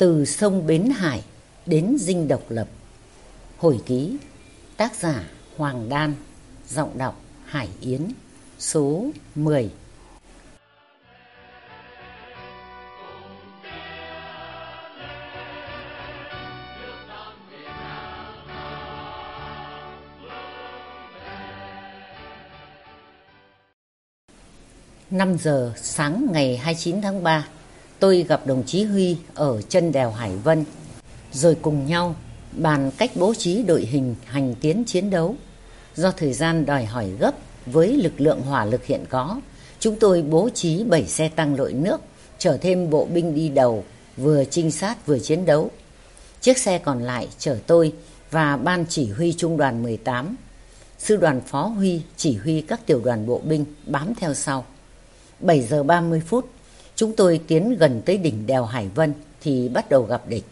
Từ sông Bến Hải đến Dinh Độc Lập. Hồi ký, Tác giả Hoàng Đan, Giọng đọc Hải Yến, Số 10 Năm giờ sáng ngày 29 tháng 3 tôi gặp đồng chí Huy ở chân đèo Hải Vân, rồi cùng nhau bàn cách bố trí đội hình hành tiến chiến đấu. Do thời gian đòi hỏi gấp với lực lượng hỏa lực hiện có, chúng tôi bố trí 7 xe tăng lội nước, chở thêm bộ binh đi đầu, vừa trinh sát vừa chiến đấu. Chiếc xe còn lại chở tôi và ban chỉ huy trung đoàn 18. Sư đoàn Phó Huy chỉ huy các tiểu đoàn bộ binh bám theo sau. 7 giờ 30 phút, Chúng tôi tiến gần tới đỉnh đèo Hải Vân thì bắt đầu gặp địch.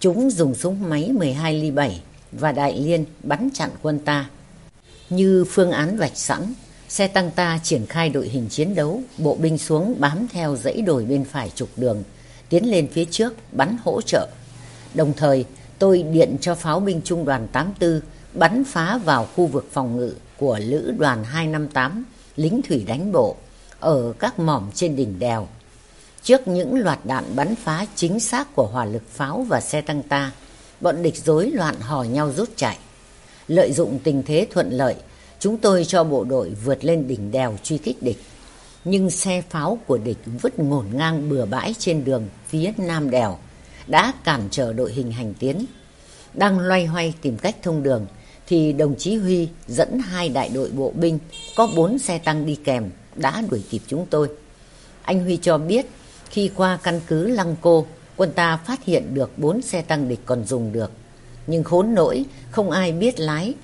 Chúng dùng súng máy 12 ly 7 và đại liên bắn chặn quân ta. Như phương án vạch sẵn, xe tăng ta triển khai đội hình chiến đấu, bộ binh xuống bám theo dãy đồi bên phải trục đường, tiến lên phía trước bắn hỗ trợ. Đồng thời, tôi điện cho pháo binh trung đoàn 84 bắn phá vào khu vực phòng ngự của lữ đoàn 258 lính thủy đánh bộ ở các mỏm trên đỉnh đèo Trước những loạt đạn bắn phá chính xác của hỏa lực pháo và xe tăng ta, bọn địch rối loạn hò nhau rút chạy. Lợi dụng tình thế thuận lợi, chúng tôi cho bộ đội vượt lên đỉnh đèo truy kích địch. Nhưng xe pháo của địch vứt ngổn ngang bừa bãi trên đường phía nam đèo, đã cản trở đội hình hành tiến. Đang loay hoay tìm cách thông đường, thì đồng chí Huy dẫn hai đại đội bộ binh có bốn xe tăng đi kèm đã đuổi kịp chúng tôi. Anh Huy cho biết khi qua căn cứ Lăng Cô, quân ta phát hiện được bốn xe tăng địch còn dùng được. Nhưng khốn nỗi, không ai biết lái.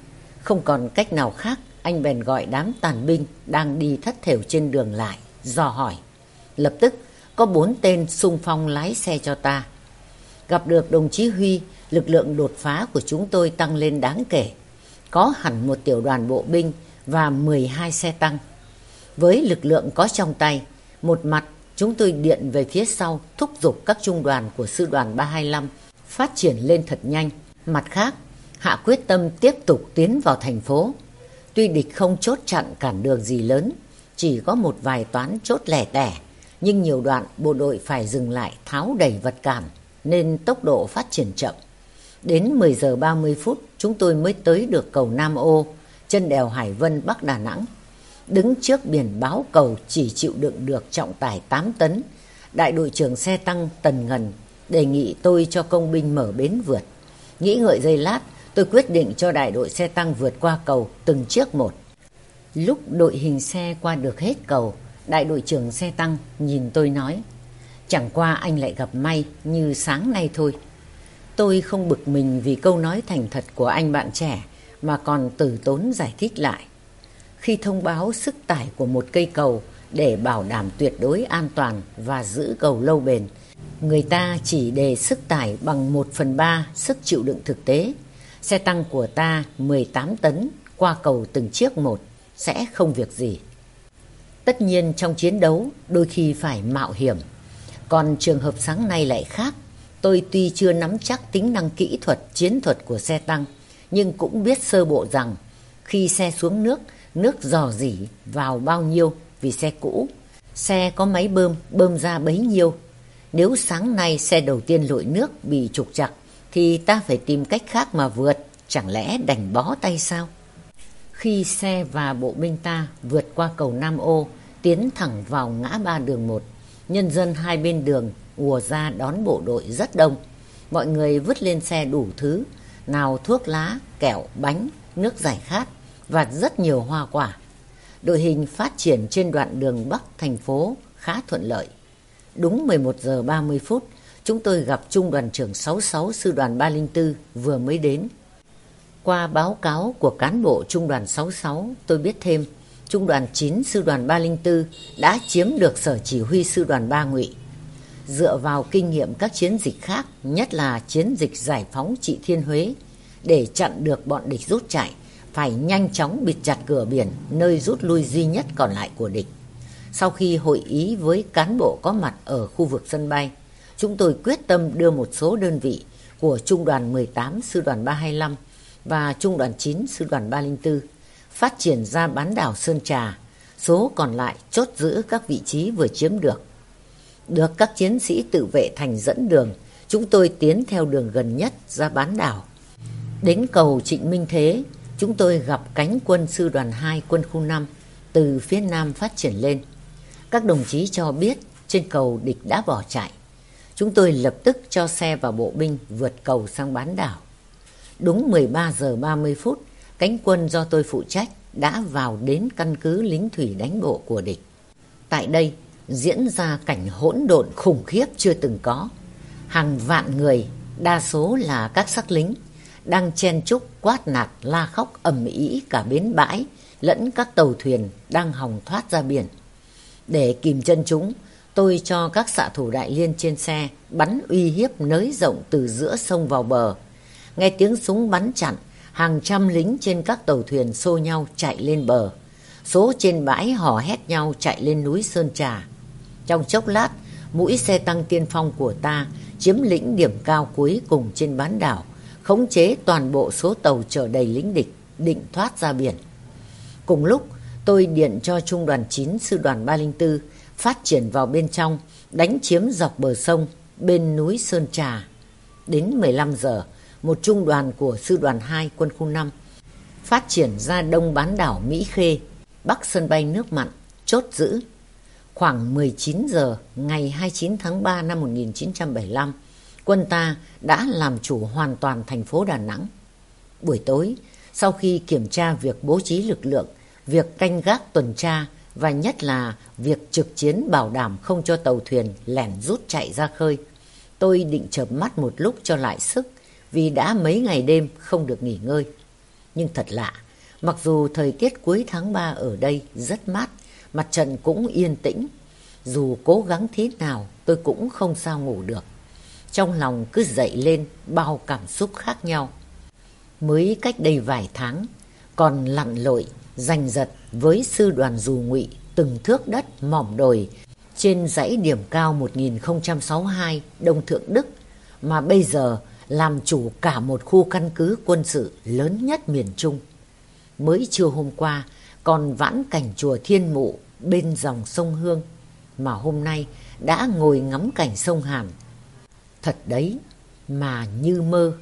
Không còn cách nào khác, anh bèn gọi đám tàn binh đang đi thất thểu trên đường lại, dò hỏi. Lập tức, có bốn tên xung phong lái xe cho ta. Gặp được đồng chí Huy, lực lượng đột phá của chúng tôi tăng lên đáng kể. Có hẳn một tiểu đoàn bộ binh và 12 xe tăng. Với lực lượng có trong tay, một mặt Chúng tôi điện về phía sau thúc giục các trung đoàn của sư đoàn 325 phát triển lên thật nhanh. Mặt khác, Hạ quyết tâm tiếp tục tiến vào thành phố. Tuy địch không chốt chặn cản đường gì lớn, chỉ có một vài toán chốt lẻ tẻ, nhưng nhiều đoạn bộ đội phải dừng lại tháo đẩy vật cản, nên tốc độ phát triển chậm. Đến 10 giờ 30 phút, chúng tôi mới tới được cầu Nam Ô, chân đèo Hải Vân, Bắc Đà Nẵng đứng trước biển báo cầu chỉ chịu đựng được trọng tải 8 tấn. Đại đội trưởng xe tăng Tần Ngần đề nghị tôi cho công binh mở bến vượt. Nghĩ ngợi giây lát, tôi quyết định cho đại đội xe tăng vượt qua cầu từng chiếc một. Lúc đội hình xe qua được hết cầu, đại đội trưởng xe tăng nhìn tôi nói, chẳng qua anh lại gặp may như sáng nay thôi. Tôi không bực mình vì câu nói thành thật của anh bạn trẻ, mà còn từ tốn giải thích lại khi thông báo sức tải của một cây cầu để bảo đảm tuyệt đối an toàn và giữ cầu lâu bền. Người ta chỉ đề sức tải bằng 1 phần 3 sức chịu đựng thực tế. Xe tăng của ta 18 tấn qua cầu từng chiếc một sẽ không việc gì. Tất nhiên trong chiến đấu đôi khi phải mạo hiểm. Còn trường hợp sáng nay lại khác. Tôi tuy chưa nắm chắc tính năng kỹ thuật, chiến thuật của xe tăng, nhưng cũng biết sơ bộ rằng khi xe xuống nước nước dò dỉ vào bao nhiêu vì xe cũ. Xe có máy bơm, bơm ra bấy nhiêu. Nếu sáng nay xe đầu tiên lội nước bị trục chặt thì ta phải tìm cách khác mà vượt, chẳng lẽ đành bó tay sao? Khi xe và bộ binh ta vượt qua cầu Nam Ô, tiến thẳng vào ngã ba đường một, nhân dân hai bên đường ùa ra đón bộ đội rất đông. Mọi người vứt lên xe đủ thứ, nào thuốc lá, kẹo, bánh, nước giải khát và rất nhiều hoa quả. Đội hình phát triển trên đoạn đường Bắc thành phố khá thuận lợi. Đúng 11 giờ 30 phút, chúng tôi gặp Trung đoàn trưởng 66 Sư đoàn 304 vừa mới đến. Qua báo cáo của cán bộ Trung đoàn 66, tôi biết thêm Trung đoàn 9 Sư đoàn 304 đã chiếm được sở chỉ huy Sư đoàn 3 Ngụy. Dựa vào kinh nghiệm các chiến dịch khác, nhất là chiến dịch giải phóng trị Thiên Huế, để chặn được bọn địch rút chạy, phải nhanh chóng bịt chặt cửa biển nơi rút lui duy nhất còn lại của địch. Sau khi hội ý với cán bộ có mặt ở khu vực sân bay, chúng tôi quyết tâm đưa một số đơn vị của Trung đoàn 18 Sư đoàn 325 và Trung đoàn 9 Sư đoàn 304 phát triển ra bán đảo Sơn Trà, số còn lại chốt giữ các vị trí vừa chiếm được. Được các chiến sĩ tự vệ thành dẫn đường, chúng tôi tiến theo đường gần nhất ra bán đảo. Đến cầu Trịnh Minh Thế, chúng tôi gặp cánh quân sư đoàn 2 quân khu 5 từ phía nam phát triển lên. Các đồng chí cho biết trên cầu địch đã bỏ chạy. Chúng tôi lập tức cho xe và bộ binh vượt cầu sang bán đảo. Đúng 13 giờ 30 phút, cánh quân do tôi phụ trách đã vào đến căn cứ lính thủy đánh bộ của địch. Tại đây diễn ra cảnh hỗn độn khủng khiếp chưa từng có. Hàng vạn người, đa số là các sắc lính, đang chen chúc quát nạt la khóc ầm ĩ cả bến bãi lẫn các tàu thuyền đang hòng thoát ra biển. Để kìm chân chúng, tôi cho các xạ thủ đại liên trên xe bắn uy hiếp nới rộng từ giữa sông vào bờ. Nghe tiếng súng bắn chặn, hàng trăm lính trên các tàu thuyền xô nhau chạy lên bờ. Số trên bãi hò hét nhau chạy lên núi Sơn Trà. Trong chốc lát, mũi xe tăng tiên phong của ta chiếm lĩnh điểm cao cuối cùng trên bán đảo, khống chế toàn bộ số tàu chở đầy lính địch, định thoát ra biển. Cùng lúc, tôi điện cho Trung đoàn 9 Sư đoàn 304 phát triển vào bên trong, đánh chiếm dọc bờ sông bên núi Sơn Trà. Đến 15 giờ, một trung đoàn của Sư đoàn 2 quân khu 5 phát triển ra đông bán đảo Mỹ Khê, bắc sân bay nước mặn, chốt giữ. Khoảng 19 giờ ngày 29 tháng 3 năm 1975, quân ta đã làm chủ hoàn toàn thành phố Đà Nẵng. Buổi tối, sau khi kiểm tra việc bố trí lực lượng, việc canh gác tuần tra và nhất là việc trực chiến bảo đảm không cho tàu thuyền lẻn rút chạy ra khơi. Tôi định chợp mắt một lúc cho lại sức vì đã mấy ngày đêm không được nghỉ ngơi. Nhưng thật lạ, mặc dù thời tiết cuối tháng 3 ở đây rất mát, mặt trận cũng yên tĩnh. Dù cố gắng thế nào tôi cũng không sao ngủ được. Trong lòng cứ dậy lên bao cảm xúc khác nhau. Mới cách đây vài tháng, còn lặn lội, giành giật với sư đoàn dù ngụy từng thước đất mỏm đồi trên dãy điểm cao 1062 Đông Thượng Đức mà bây giờ làm chủ cả một khu căn cứ quân sự lớn nhất miền Trung. Mới trưa hôm qua còn vãn cảnh chùa Thiên Mụ bên dòng sông Hương mà hôm nay đã ngồi ngắm cảnh sông Hàn. Thật đấy mà như mơ.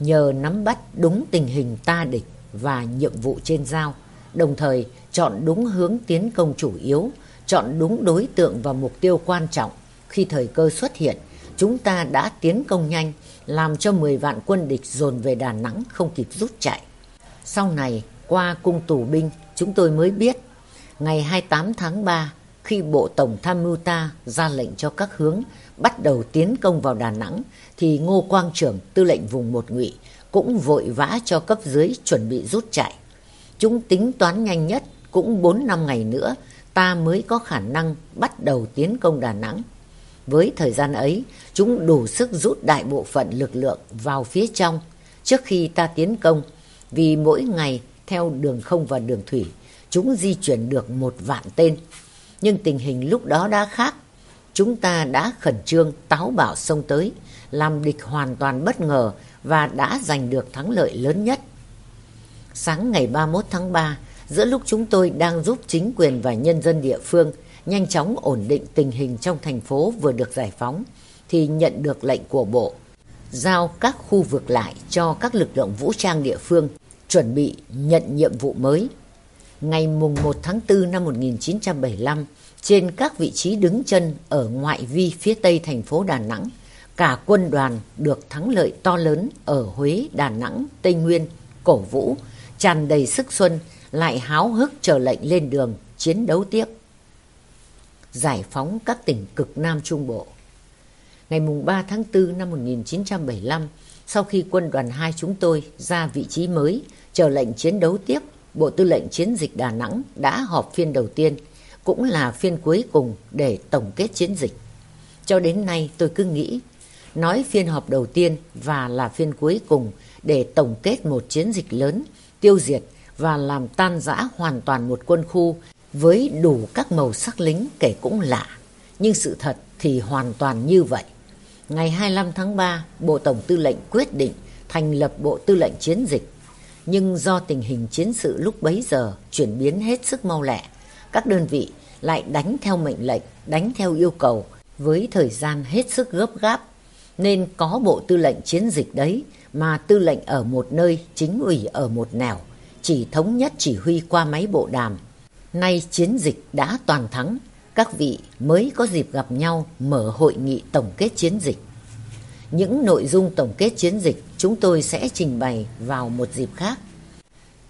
Nhờ nắm bắt đúng tình hình ta địch và nhiệm vụ trên giao, đồng thời chọn đúng hướng tiến công chủ yếu, chọn đúng đối tượng và mục tiêu quan trọng khi thời cơ xuất hiện chúng ta đã tiến công nhanh, làm cho 10 vạn quân địch dồn về Đà Nẵng không kịp rút chạy. Sau này, qua cung tù binh, chúng tôi mới biết, ngày 28 tháng 3, khi Bộ Tổng Tham mưu ta ra lệnh cho các hướng bắt đầu tiến công vào Đà Nẵng, thì Ngô Quang Trưởng, tư lệnh vùng một ngụy, cũng vội vã cho cấp dưới chuẩn bị rút chạy. Chúng tính toán nhanh nhất, cũng 4 năm ngày nữa, ta mới có khả năng bắt đầu tiến công Đà Nẵng. Với thời gian ấy, chúng đủ sức rút đại bộ phận lực lượng vào phía trong trước khi ta tiến công, vì mỗi ngày theo đường không và đường thủy, chúng di chuyển được một vạn tên. Nhưng tình hình lúc đó đã khác. Chúng ta đã khẩn trương táo bạo xông tới, làm địch hoàn toàn bất ngờ và đã giành được thắng lợi lớn nhất. Sáng ngày 31 tháng 3, giữa lúc chúng tôi đang giúp chính quyền và nhân dân địa phương nhanh chóng ổn định tình hình trong thành phố vừa được giải phóng, thì nhận được lệnh của Bộ giao các khu vực lại cho các lực lượng vũ trang địa phương chuẩn bị nhận nhiệm vụ mới. Ngày mùng 1 tháng 4 năm 1975, trên các vị trí đứng chân ở ngoại vi phía tây thành phố Đà Nẵng, cả quân đoàn được thắng lợi to lớn ở Huế, Đà Nẵng, Tây Nguyên, cổ vũ, tràn đầy sức xuân, lại háo hức chờ lệnh lên đường chiến đấu tiếp giải phóng các tỉnh cực Nam Trung Bộ. Ngày mùng 3 tháng 4 năm 1975, sau khi quân đoàn 2 chúng tôi ra vị trí mới, chờ lệnh chiến đấu tiếp, Bộ Tư lệnh Chiến dịch Đà Nẵng đã họp phiên đầu tiên, cũng là phiên cuối cùng để tổng kết chiến dịch. Cho đến nay tôi cứ nghĩ, nói phiên họp đầu tiên và là phiên cuối cùng để tổng kết một chiến dịch lớn, tiêu diệt và làm tan rã hoàn toàn một quân khu với đủ các màu sắc lính kể cũng lạ. Nhưng sự thật thì hoàn toàn như vậy. Ngày 25 tháng 3, Bộ Tổng Tư lệnh quyết định thành lập Bộ Tư lệnh Chiến dịch. Nhưng do tình hình chiến sự lúc bấy giờ chuyển biến hết sức mau lẹ, các đơn vị lại đánh theo mệnh lệnh, đánh theo yêu cầu với thời gian hết sức gấp gáp. Nên có Bộ Tư lệnh Chiến dịch đấy mà tư lệnh ở một nơi, chính ủy ở một nẻo, chỉ thống nhất chỉ huy qua máy bộ đàm. Nay chiến dịch đã toàn thắng, các vị mới có dịp gặp nhau mở hội nghị tổng kết chiến dịch. Những nội dung tổng kết chiến dịch chúng tôi sẽ trình bày vào một dịp khác.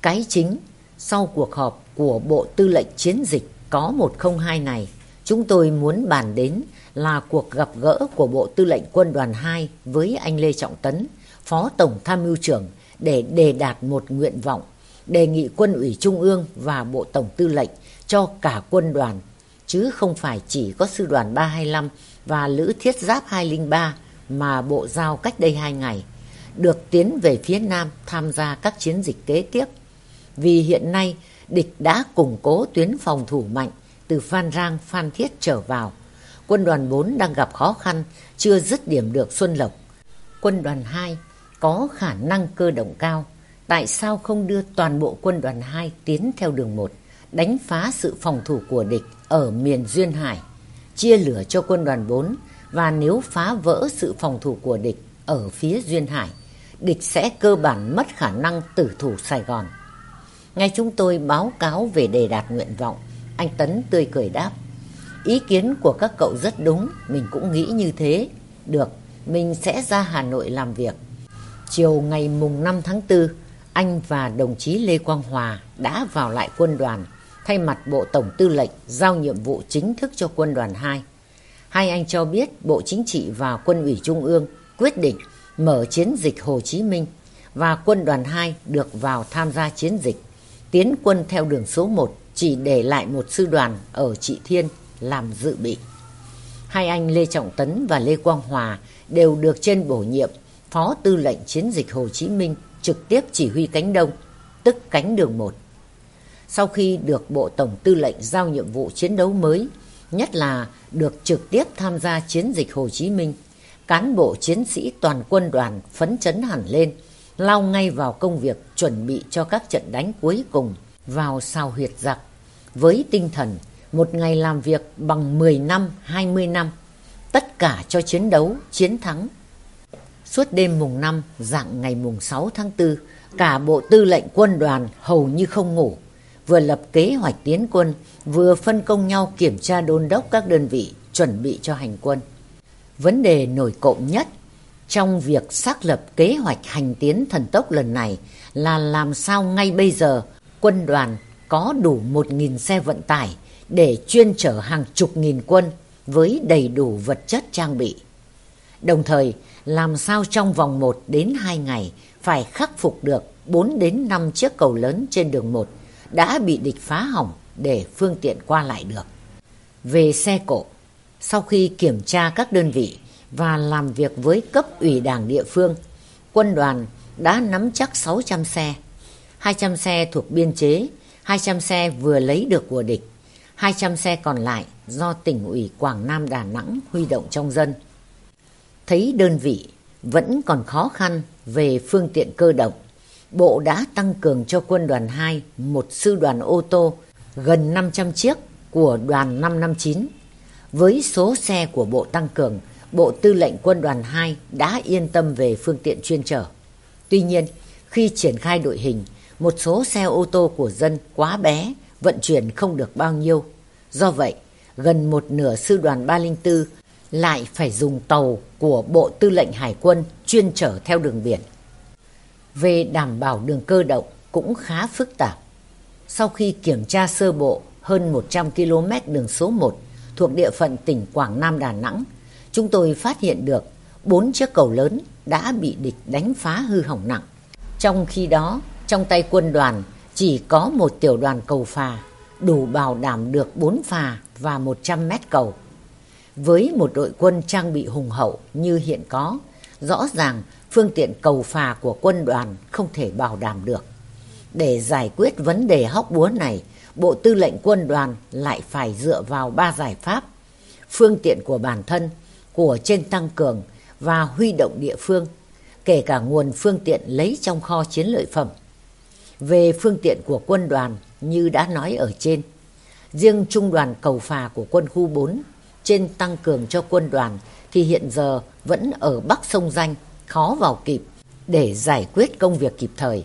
Cái chính, sau cuộc họp của Bộ Tư lệnh Chiến dịch có 102 này, chúng tôi muốn bàn đến là cuộc gặp gỡ của Bộ Tư lệnh Quân đoàn 2 với anh Lê Trọng Tấn, Phó Tổng Tham mưu trưởng để đề đạt một nguyện vọng, đề nghị Quân ủy Trung ương và Bộ Tổng Tư lệnh cho cả quân đoàn, chứ không phải chỉ có Sư đoàn 325 và Lữ Thiết Giáp 203 mà Bộ giao cách đây hai ngày, được tiến về phía Nam tham gia các chiến dịch kế tiếp. Vì hiện nay, địch đã củng cố tuyến phòng thủ mạnh từ Phan Rang, Phan Thiết trở vào. Quân đoàn 4 đang gặp khó khăn, chưa dứt điểm được Xuân Lộc. Quân đoàn 2 có khả năng cơ động cao. Tại sao không đưa toàn bộ quân đoàn 2 tiến theo đường 1, đánh phá sự phòng thủ của địch ở miền Duyên Hải, chia lửa cho quân đoàn 4 và nếu phá vỡ sự phòng thủ của địch ở phía Duyên Hải, địch sẽ cơ bản mất khả năng tử thủ Sài Gòn. Ngay chúng tôi báo cáo về đề đạt nguyện vọng, anh Tấn tươi cười đáp. Ý kiến của các cậu rất đúng, mình cũng nghĩ như thế. Được, mình sẽ ra Hà Nội làm việc. Chiều ngày mùng 5 tháng 4, anh và đồng chí Lê Quang Hòa đã vào lại quân đoàn, thay mặt Bộ Tổng Tư lệnh giao nhiệm vụ chính thức cho quân đoàn 2. Hai anh cho biết Bộ Chính trị và Quân ủy Trung ương quyết định mở chiến dịch Hồ Chí Minh và quân đoàn 2 được vào tham gia chiến dịch. Tiến quân theo đường số 1 chỉ để lại một sư đoàn ở Trị Thiên làm dự bị. Hai anh Lê Trọng Tấn và Lê Quang Hòa đều được trên bổ nhiệm Phó Tư lệnh Chiến dịch Hồ Chí Minh trực tiếp chỉ huy cánh Đông, tức cánh đường 1. Sau khi được Bộ Tổng Tư lệnh giao nhiệm vụ chiến đấu mới, nhất là được trực tiếp tham gia chiến dịch Hồ Chí Minh, cán bộ chiến sĩ toàn quân đoàn phấn chấn hẳn lên, lao ngay vào công việc chuẩn bị cho các trận đánh cuối cùng vào sao huyệt giặc, với tinh thần một ngày làm việc bằng 10 năm, 20 năm, tất cả cho chiến đấu, chiến thắng. Suốt đêm mùng 5, dạng ngày mùng 6 tháng 4, cả bộ tư lệnh quân đoàn hầu như không ngủ, vừa lập kế hoạch tiến quân, vừa phân công nhau kiểm tra đôn đốc các đơn vị chuẩn bị cho hành quân. Vấn đề nổi cộng nhất trong việc xác lập kế hoạch hành tiến thần tốc lần này là làm sao ngay bây giờ quân đoàn có đủ 1.000 xe vận tải để chuyên chở hàng chục nghìn quân với đầy đủ vật chất trang bị. Đồng thời, làm sao trong vòng 1 đến 2 ngày phải khắc phục được 4 đến 5 chiếc cầu lớn trên đường 1 đã bị địch phá hỏng để phương tiện qua lại được. Về xe cộ, sau khi kiểm tra các đơn vị và làm việc với cấp ủy đảng địa phương, quân đoàn đã nắm chắc 600 xe, 200 xe thuộc biên chế, 200 xe vừa lấy được của địch, 200 xe còn lại do tỉnh ủy Quảng Nam Đà Nẵng huy động trong dân. Thấy đơn vị vẫn còn khó khăn về phương tiện cơ động, Bộ đã tăng cường cho quân đoàn 2 một sư đoàn ô tô gần 500 chiếc của đoàn 559. Với số xe của Bộ tăng cường, Bộ Tư lệnh Quân đoàn 2 đã yên tâm về phương tiện chuyên trở. Tuy nhiên, khi triển khai đội hình, một số xe ô tô của dân quá bé, vận chuyển không được bao nhiêu. Do vậy, gần một nửa sư đoàn 304 lại phải dùng tàu của Bộ Tư lệnh Hải quân chuyên trở theo đường biển. Về đảm bảo đường cơ động cũng khá phức tạp. Sau khi kiểm tra sơ bộ hơn 100 km đường số 1 thuộc địa phận tỉnh Quảng Nam Đà Nẵng, chúng tôi phát hiện được bốn chiếc cầu lớn đã bị địch đánh phá hư hỏng nặng. Trong khi đó, trong tay quân đoàn chỉ có một tiểu đoàn cầu phà, đủ bảo đảm được 4 phà và 100 mét cầu. Với một đội quân trang bị hùng hậu như hiện có, rõ ràng phương tiện cầu phà của quân đoàn không thể bảo đảm được. Để giải quyết vấn đề hóc búa này, Bộ Tư lệnh Quân đoàn lại phải dựa vào ba giải pháp. phương tiện của bản thân, của trên tăng cường và huy động địa phương, kể cả nguồn phương tiện lấy trong kho chiến lợi phẩm. Về phương tiện của quân đoàn như đã nói ở trên, riêng trung đoàn cầu phà của quân khu 4 trên tăng cường cho quân đoàn thì hiện giờ vẫn ở Bắc sông Danh, khó vào kịp để giải quyết công việc kịp thời.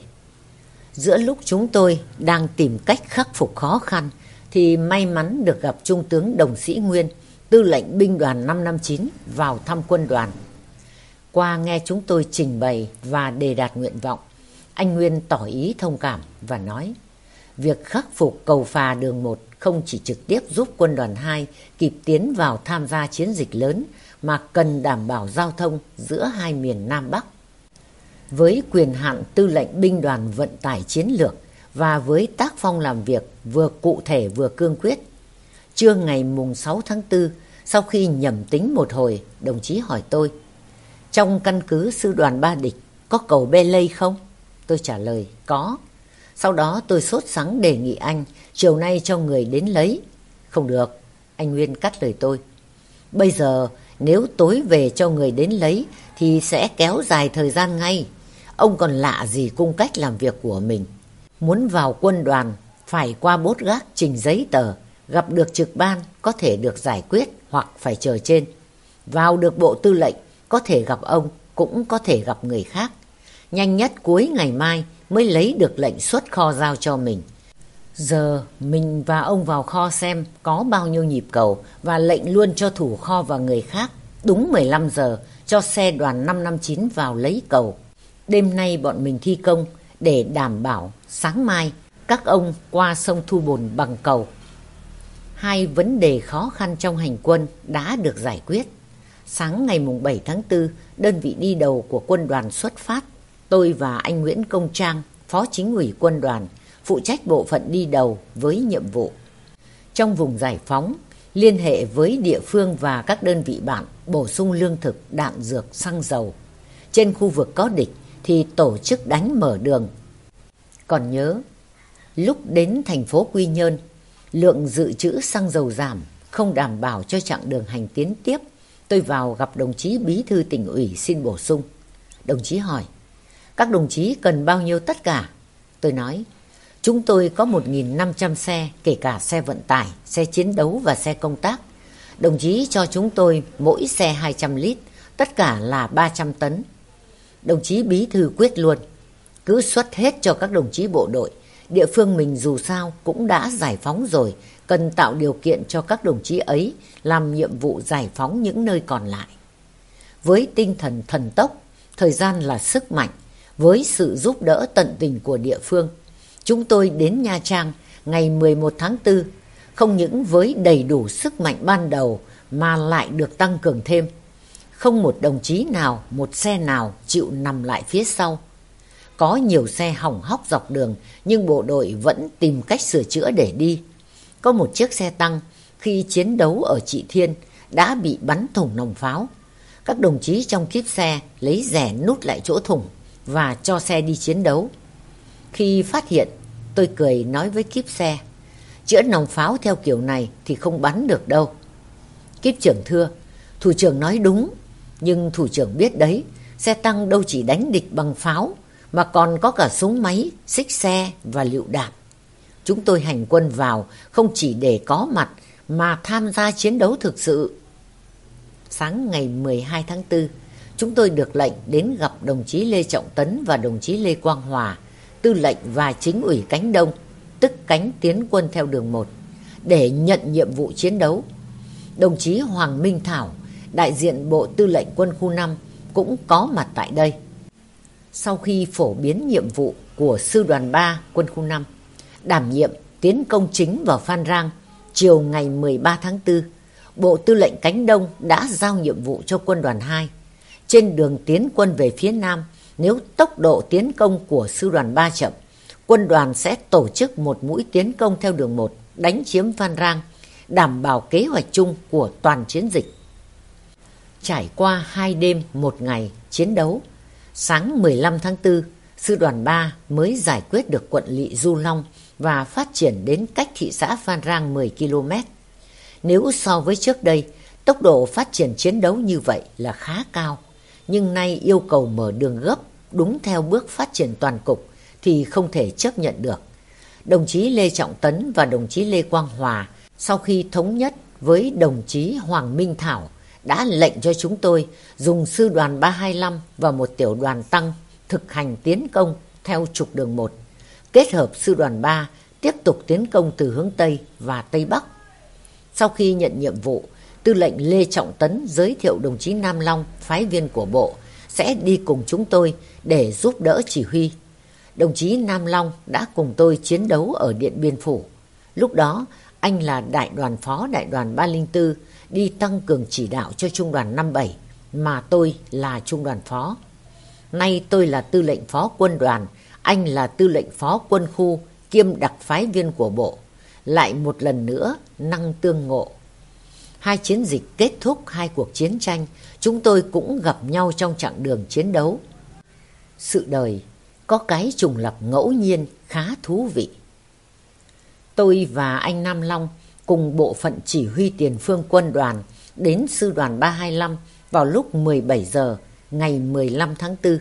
Giữa lúc chúng tôi đang tìm cách khắc phục khó khăn thì may mắn được gặp Trung tướng Đồng Sĩ Nguyên, tư lệnh binh đoàn 559 vào thăm quân đoàn. Qua nghe chúng tôi trình bày và đề đạt nguyện vọng, anh Nguyên tỏ ý thông cảm và nói việc khắc phục cầu phà đường 1 không chỉ trực tiếp giúp quân đoàn 2 kịp tiến vào tham gia chiến dịch lớn mà cần đảm bảo giao thông giữa hai miền Nam Bắc. Với quyền hạn tư lệnh binh đoàn vận tải chiến lược và với tác phong làm việc vừa cụ thể vừa cương quyết. Trưa ngày mùng 6 tháng 4, sau khi nhầm tính một hồi, đồng chí hỏi tôi, trong căn cứ sư đoàn ba địch có cầu bê lây không? Tôi trả lời, có. Sau đó tôi sốt sắng đề nghị anh chiều nay cho người đến lấy. Không được, anh Nguyên cắt lời tôi. Bây giờ nếu tối về cho người đến lấy thì sẽ kéo dài thời gian ngay. Ông còn lạ gì cung cách làm việc của mình. Muốn vào quân đoàn phải qua bốt gác trình giấy tờ, gặp được trực ban có thể được giải quyết hoặc phải chờ trên. Vào được bộ tư lệnh có thể gặp ông, cũng có thể gặp người khác. Nhanh nhất cuối ngày mai mới lấy được lệnh xuất kho giao cho mình. Giờ mình và ông vào kho xem có bao nhiêu nhịp cầu và lệnh luôn cho thủ kho và người khác. Đúng 15 giờ cho xe đoàn 559 vào lấy cầu. Đêm nay bọn mình thi công để đảm bảo sáng mai các ông qua sông Thu Bồn bằng cầu. Hai vấn đề khó khăn trong hành quân đã được giải quyết. Sáng ngày mùng 7 tháng 4, đơn vị đi đầu của quân đoàn xuất phát. Tôi và anh Nguyễn Công Trang, Phó Chính ủy quân đoàn, phụ trách bộ phận đi đầu với nhiệm vụ. Trong vùng giải phóng, liên hệ với địa phương và các đơn vị bạn bổ sung lương thực, đạn dược, xăng dầu. Trên khu vực có địch thì tổ chức đánh mở đường. Còn nhớ, lúc đến thành phố Quy Nhơn, lượng dự trữ xăng dầu giảm, không đảm bảo cho chặng đường hành tiến tiếp. Tôi vào gặp đồng chí bí thư tỉnh ủy xin bổ sung. Đồng chí hỏi, các đồng chí cần bao nhiêu tất cả? Tôi nói, chúng tôi có 1.500 xe, kể cả xe vận tải, xe chiến đấu và xe công tác. Đồng chí cho chúng tôi mỗi xe 200 lít, tất cả là 300 tấn. Đồng chí bí thư quyết luôn, cứ xuất hết cho các đồng chí bộ đội. Địa phương mình dù sao cũng đã giải phóng rồi, cần tạo điều kiện cho các đồng chí ấy làm nhiệm vụ giải phóng những nơi còn lại. Với tinh thần thần tốc, thời gian là sức mạnh, với sự giúp đỡ tận tình của địa phương, chúng tôi đến Nha Trang ngày 11 tháng 4, không những với đầy đủ sức mạnh ban đầu mà lại được tăng cường thêm. Không một đồng chí nào, một xe nào chịu nằm lại phía sau. Có nhiều xe hỏng hóc dọc đường nhưng bộ đội vẫn tìm cách sửa chữa để đi. Có một chiếc xe tăng khi chiến đấu ở Trị Thiên đã bị bắn thủng nòng pháo. Các đồng chí trong kíp xe lấy rẻ nút lại chỗ thủng và cho xe đi chiến đấu. Khi phát hiện, tôi cười nói với kiếp xe, chữa nòng pháo theo kiểu này thì không bắn được đâu. kiếp trưởng thưa, thủ trưởng nói đúng, nhưng thủ trưởng biết đấy, xe tăng đâu chỉ đánh địch bằng pháo, mà còn có cả súng máy, xích xe và lựu đạn. Chúng tôi hành quân vào không chỉ để có mặt mà tham gia chiến đấu thực sự. Sáng ngày 12 tháng 4, chúng tôi được lệnh đến gặp đồng chí Lê Trọng Tấn và đồng chí Lê Quang Hòa, tư lệnh và chính ủy cánh Đông, tức cánh tiến quân theo đường 1, để nhận nhiệm vụ chiến đấu. Đồng chí Hoàng Minh Thảo, đại diện Bộ Tư lệnh Quân khu 5, cũng có mặt tại đây. Sau khi phổ biến nhiệm vụ của Sư đoàn 3 Quân khu 5, đảm nhiệm tiến công chính vào Phan Rang chiều ngày 13 tháng 4, Bộ Tư lệnh Cánh Đông đã giao nhiệm vụ cho quân đoàn 2. Trên đường tiến quân về phía Nam, nếu tốc độ tiến công của sư đoàn 3 chậm, quân đoàn sẽ tổ chức một mũi tiến công theo đường 1 đánh chiếm Phan Rang, đảm bảo kế hoạch chung của toàn chiến dịch. Trải qua hai đêm một ngày chiến đấu, sáng 15 tháng 4, sư đoàn 3 mới giải quyết được quận lỵ Du Long và phát triển đến cách thị xã Phan Rang 10 km. Nếu so với trước đây, Tốc độ phát triển chiến đấu như vậy là khá cao, nhưng nay yêu cầu mở đường gấp đúng theo bước phát triển toàn cục thì không thể chấp nhận được. Đồng chí Lê Trọng Tấn và đồng chí Lê Quang Hòa sau khi thống nhất với đồng chí Hoàng Minh Thảo đã lệnh cho chúng tôi dùng sư đoàn 325 và một tiểu đoàn tăng thực hành tiến công theo trục đường 1, kết hợp sư đoàn 3 tiếp tục tiến công từ hướng Tây và Tây Bắc. Sau khi nhận nhiệm vụ, tư lệnh Lê Trọng Tấn giới thiệu đồng chí Nam Long, phái viên của bộ, sẽ đi cùng chúng tôi để giúp đỡ chỉ huy. Đồng chí Nam Long đã cùng tôi chiến đấu ở Điện Biên Phủ. Lúc đó, anh là đại đoàn phó đại đoàn 304, đi tăng cường chỉ đạo cho trung đoàn 57, mà tôi là trung đoàn phó. Nay tôi là tư lệnh phó quân đoàn, anh là tư lệnh phó quân khu kiêm đặc phái viên của bộ. Lại một lần nữa năng tương ngộ. Hai chiến dịch kết thúc hai cuộc chiến tranh, chúng tôi cũng gặp nhau trong chặng đường chiến đấu. Sự đời có cái trùng lập ngẫu nhiên khá thú vị. Tôi và anh Nam Long cùng bộ phận chỉ huy tiền phương quân đoàn đến sư đoàn 325 vào lúc 17 giờ ngày 15 tháng 4.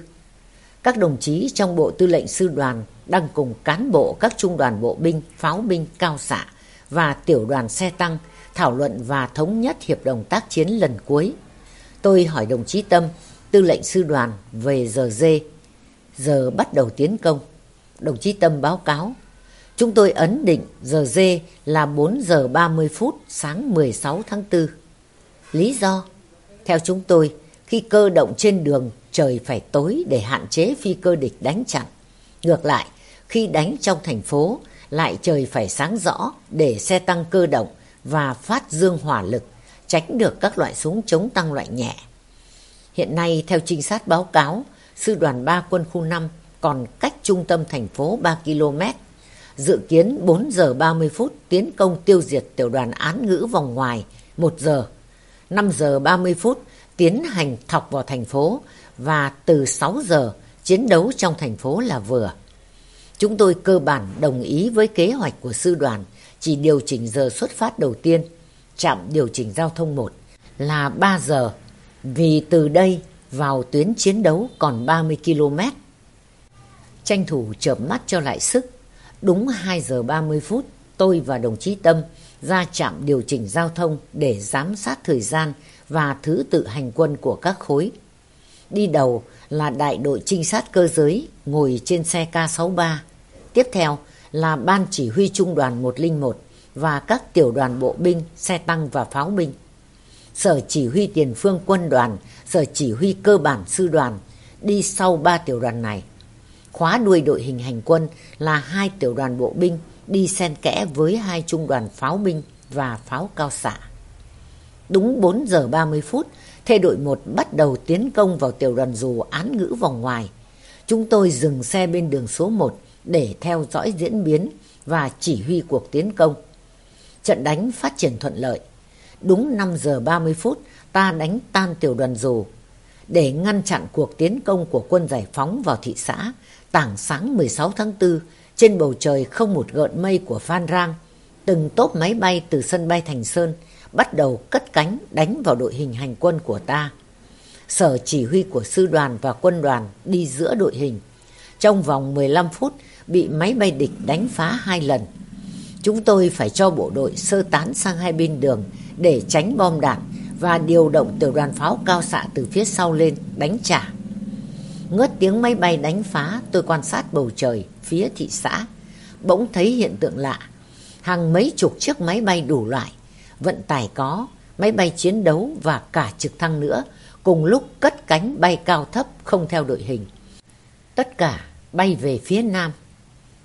Các đồng chí trong bộ tư lệnh sư đoàn đang cùng cán bộ các trung đoàn bộ binh, pháo binh, cao xạ và tiểu đoàn xe tăng thảo luận và thống nhất hiệp đồng tác chiến lần cuối. Tôi hỏi đồng chí Tâm, tư lệnh sư đoàn về giờ dê, giờ bắt đầu tiến công. Đồng chí Tâm báo cáo, chúng tôi ấn định giờ dê là 4 giờ 30 phút sáng 16 tháng 4. Lý do? Theo chúng tôi, khi cơ động trên đường trời phải tối để hạn chế phi cơ địch đánh chặn. Ngược lại, khi đánh trong thành phố, lại trời phải sáng rõ để xe tăng cơ động và phát dương hỏa lực, tránh được các loại súng chống tăng loại nhẹ. Hiện nay, theo trinh sát báo cáo, Sư đoàn 3 quân khu 5 còn cách trung tâm thành phố 3 km. Dự kiến 4 giờ 30 phút tiến công tiêu diệt tiểu đoàn án ngữ vòng ngoài 1 giờ. 5 giờ 30 phút tiến hành thọc vào thành phố và từ 6 giờ chiến đấu trong thành phố là vừa. Chúng tôi cơ bản đồng ý với kế hoạch của sư đoàn chỉ điều chỉnh giờ xuất phát đầu tiên, trạm điều chỉnh giao thông 1 là 3 giờ vì từ đây vào tuyến chiến đấu còn 30 km. Tranh thủ chợp mắt cho lại sức, đúng 2 giờ 30 phút tôi và đồng chí Tâm ra trạm điều chỉnh giao thông để giám sát thời gian và thứ tự hành quân của các khối. Đi đầu là đại đội trinh sát cơ giới ngồi trên xe K63. Tiếp theo là ban chỉ huy trung đoàn 101 và các tiểu đoàn bộ binh, xe tăng và pháo binh. Sở chỉ huy tiền phương quân đoàn, sở chỉ huy cơ bản sư đoàn đi sau ba tiểu đoàn này. Khóa đuôi đội hình hành quân là hai tiểu đoàn bộ binh đi xen kẽ với hai trung đoàn pháo binh và pháo cao xạ. Đúng 4 giờ 30 phút, thê đội 1 bắt đầu tiến công vào tiểu đoàn dù án ngữ vòng ngoài. Chúng tôi dừng xe bên đường số 1 để theo dõi diễn biến và chỉ huy cuộc tiến công. Trận đánh phát triển thuận lợi. Đúng 5 giờ 30 phút, ta đánh tan tiểu đoàn dù. Để ngăn chặn cuộc tiến công của quân giải phóng vào thị xã, tảng sáng 16 tháng 4, trên bầu trời không một gợn mây của Phan Rang, từng tốp máy bay từ sân bay Thành Sơn bắt đầu cất cánh đánh vào đội hình hành quân của ta. Sở chỉ huy của sư đoàn và quân đoàn đi giữa đội hình. Trong vòng 15 phút bị máy bay địch đánh phá hai lần. Chúng tôi phải cho bộ đội sơ tán sang hai bên đường để tránh bom đạn và điều động tiểu đoàn pháo cao xạ từ phía sau lên đánh trả. Ngớt tiếng máy bay đánh phá tôi quan sát bầu trời phía thị xã. Bỗng thấy hiện tượng lạ. Hàng mấy chục chiếc máy bay đủ loại, vận tải có, máy bay chiến đấu và cả trực thăng nữa cùng lúc cất cánh bay cao thấp không theo đội hình. Tất cả bay về phía nam.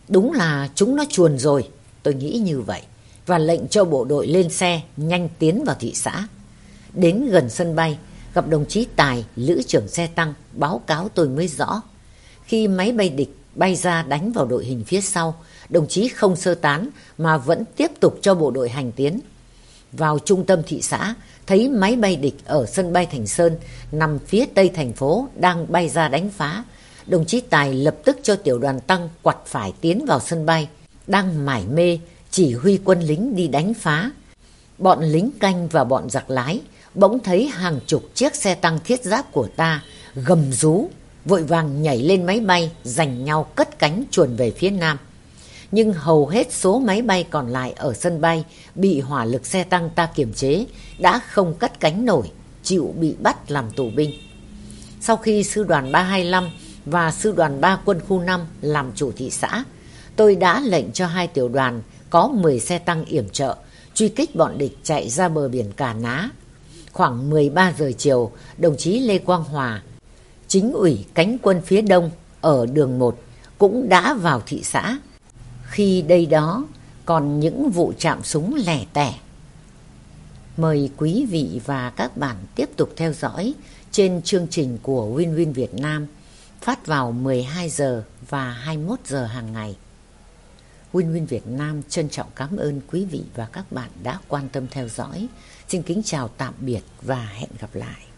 Đúng là chúng nó chuồn rồi, tôi nghĩ như vậy và lệnh cho bộ đội lên xe nhanh tiến vào thị xã. Đến gần sân bay, gặp đồng chí Tài, lữ trưởng xe tăng, báo cáo tôi mới rõ. Khi máy bay địch bay ra đánh vào đội hình phía sau, đồng chí không sơ tán mà vẫn tiếp tục cho bộ đội hành tiến. Vào trung tâm thị xã, thấy máy bay địch ở sân bay Thành Sơn nằm phía tây thành phố đang bay ra đánh phá. Đồng chí Tài lập tức cho tiểu đoàn tăng quặt phải tiến vào sân bay, đang mải mê chỉ huy quân lính đi đánh phá. Bọn lính canh và bọn giặc lái bỗng thấy hàng chục chiếc xe tăng thiết giáp của ta gầm rú, vội vàng nhảy lên máy bay, giành nhau cất cánh chuồn về phía nam. Nhưng hầu hết số máy bay còn lại ở sân bay bị hỏa lực xe tăng ta kiềm chế, đã không cất cánh nổi, chịu bị bắt làm tù binh. Sau khi sư đoàn 325 và sư đoàn 3 quân khu 5 làm chủ thị xã, tôi đã lệnh cho hai tiểu đoàn có 10 xe tăng yểm trợ truy kích bọn địch chạy ra bờ biển Cà Ná. Khoảng 13 giờ chiều, đồng chí Lê Quang Hòa, chính ủy cánh quân phía đông ở đường 1 cũng đã vào thị xã. Khi đây đó còn những vụ chạm súng lẻ tẻ. Mời quý vị và các bạn tiếp tục theo dõi trên chương trình của Win Win Việt Nam phát vào 12 giờ và 21 giờ hàng ngày. Win Win Việt Nam trân trọng cảm ơn quý vị và các bạn đã quan tâm theo dõi. Xin kính chào tạm biệt và hẹn gặp lại.